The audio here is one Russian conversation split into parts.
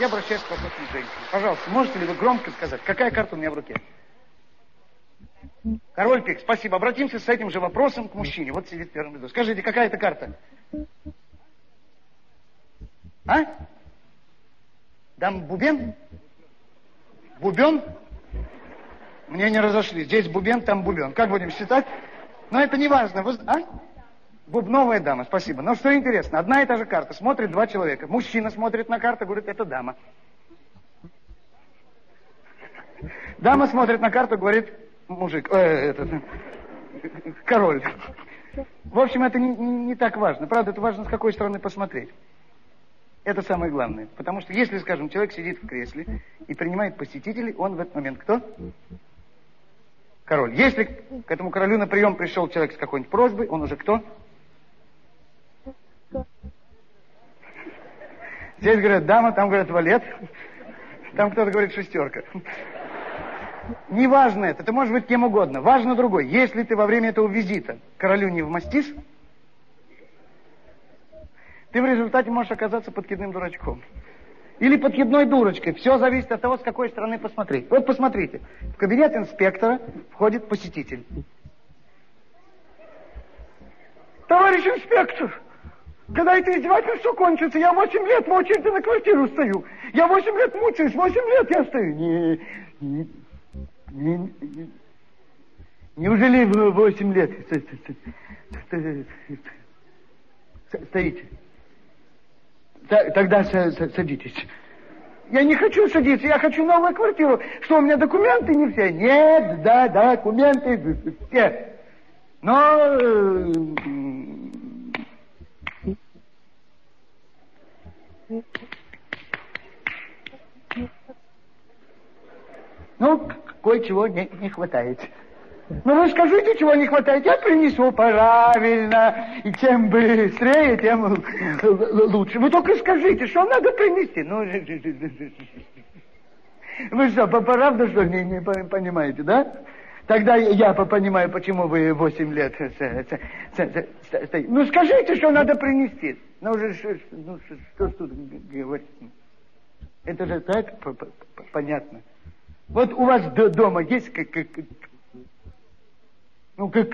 Я обращаюсь к вопросу женщине. Пожалуйста, можете ли вы громко сказать, какая карта у меня в руке? Король пик, спасибо. Обратимся с этим же вопросом к мужчине. Вот сидит в первом ряду. Скажите, какая это карта? А? Дам бубен? Бубен? Мне не разошли. Здесь бубен, там бубен. Как будем считать? Но это не важно. Вы... А? Бубновая дама, спасибо. Но что интересно, одна и та же карта. Смотрит два человека. Мужчина смотрит на карту, говорит, это дама. Дама смотрит на карту, говорит, мужик, э, этот, король. В общем, это не, не, не так важно. Правда, это важно, с какой стороны посмотреть. Это самое главное. Потому что если, скажем, человек сидит в кресле и принимает посетителей, он в этот момент кто? Король. Если к этому королю на прием пришел человек с какой-нибудь просьбой, он уже кто? Здесь говорят дама, там говорят валет, там кто-то говорит шестерка. Не важно это, это может быть кем угодно. Важно другое. Если ты во время этого визита королю не вмостишь, ты в результате можешь оказаться подкидным дурачком. Или подкидной дурочкой. Все зависит от того, с какой стороны посмотреть. Вот посмотрите. В кабинет инспектора входит посетитель. Товарищ инспектор, когда это издевательство кончится, я 8 лет в очереди на квартиру стою. Я 8 лет мучаюсь, 8 лет я стою. Не, не, не, не, неужели вы 8 лет стоите? Тогда садитесь. Я не хочу садиться, я хочу новую квартиру. Что, у меня документы не все? Нет, да, документы все. Но... Ну, кое-чего не, не хватает. Ну, вы скажите, чего не хватает, я принесу правильно. И чем быстрее, тем лучше. Вы только скажите, что надо принести. Ну, вы что, правда, что не, не понимаете, да? Тогда я понимаю, почему вы 8 лет стоите. Ну, скажите, что надо принести. Ну, ну, что тут говорить? Это же так понятно. Вот у вас дома есть как, как, ну, как,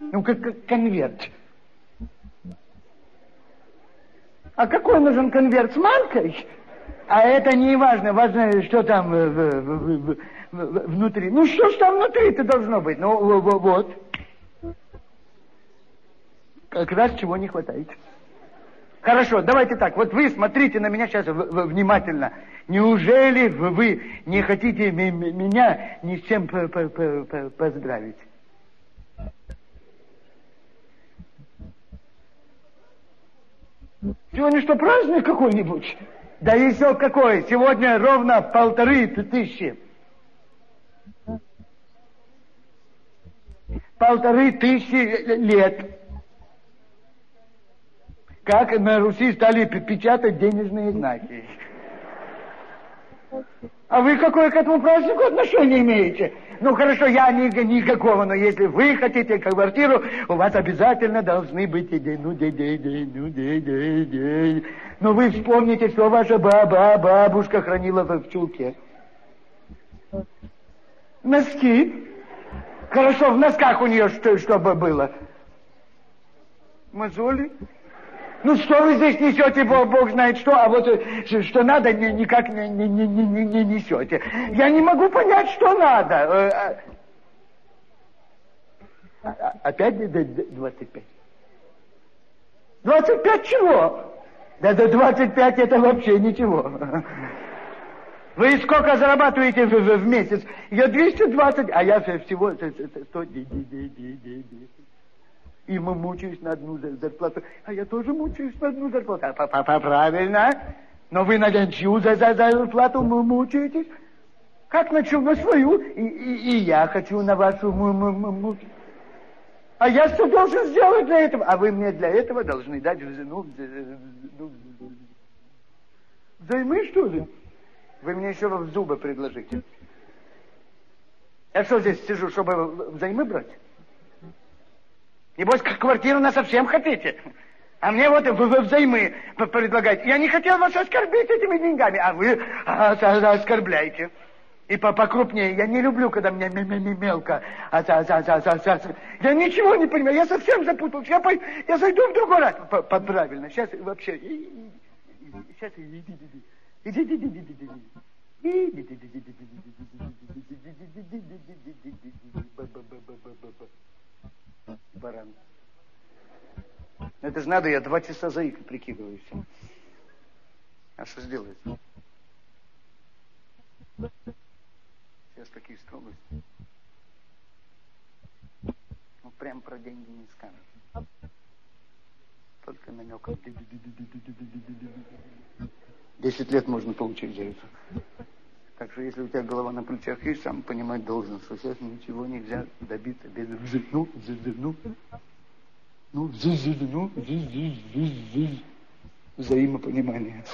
ну, как, конверт. А какой нужен конверт с маркой? А это не важно, важно, что там внутри. Ну, что ж там внутри-то должно быть? Ну, вот. Как раз чего не хватает. Хорошо, давайте так. Вот вы смотрите на меня сейчас внимательно. Неужели вы не хотите меня ни с чем поздравить? Сегодня что, праздник какой-нибудь? Да еще какой? Сегодня ровно полторы тысячи. Полторы тысячи лет как на Руси стали печатать денежные знаки. А вы какое к этому празднику отношение имеете? Ну хорошо, я ни, никакого, но если вы хотите квартиру, у вас обязательно должны быть идеи. Ну, дей, дей, дей, ну, дей, дей, дей. Но вы вспомните, что ваша баба, бабушка хранила в чулке. Носки. Хорошо, в носках у нее что, что было? Мозоли? Ну что вы здесь несете, Бог, знает что, а вот э, что надо, никак не, не, не, не, не несете. Я не могу понять, что надо. Э, а, а, опять 25? 25 чего? Да до 25 это вообще ничего. Вы сколько зарабатываете в, в, в месяц? Я 220, а я всего 110 и мы мучаюсь на одну зарплату. А я тоже мучаюсь на одну зарплату. А, папа, правильно. Но вы на чью за, за, за зарплату мы мучаетесь? Как на чью? На свою. И, и, и я хочу на вашу м А я что должен сделать для этого? А вы мне для этого должны дать ну, ну, взаймы, что ли? Вы мне еще в зубы предложите. Я что здесь сижу, чтобы взаймы брать? Небось, квартиру на совсем хотите? А мне вот вы взаймы предлагаете. Я не хотел вас оскорбить этими деньгами, а вы а, а, оскорбляете. И по покрупнее. Я не люблю, когда мне мелко. А, а, а, а, а, а, я ничего не понимаю. Я совсем запутался. Я, по, я зайду в другой раз. По, по, правильно. Сейчас вообще... Сейчас... Баран. Это надо, я два часа за их прикидываю все. А что сделать? Сейчас такие строгости. Ну, прям про деньги не скажешь. Только намеком. Десять лет можно получить за это. Так что если у тебя голова на плечах есть, сам понимать должен, что сейчас ничего нельзя добиться без ну, ну, ну, ну, взаимопонимания.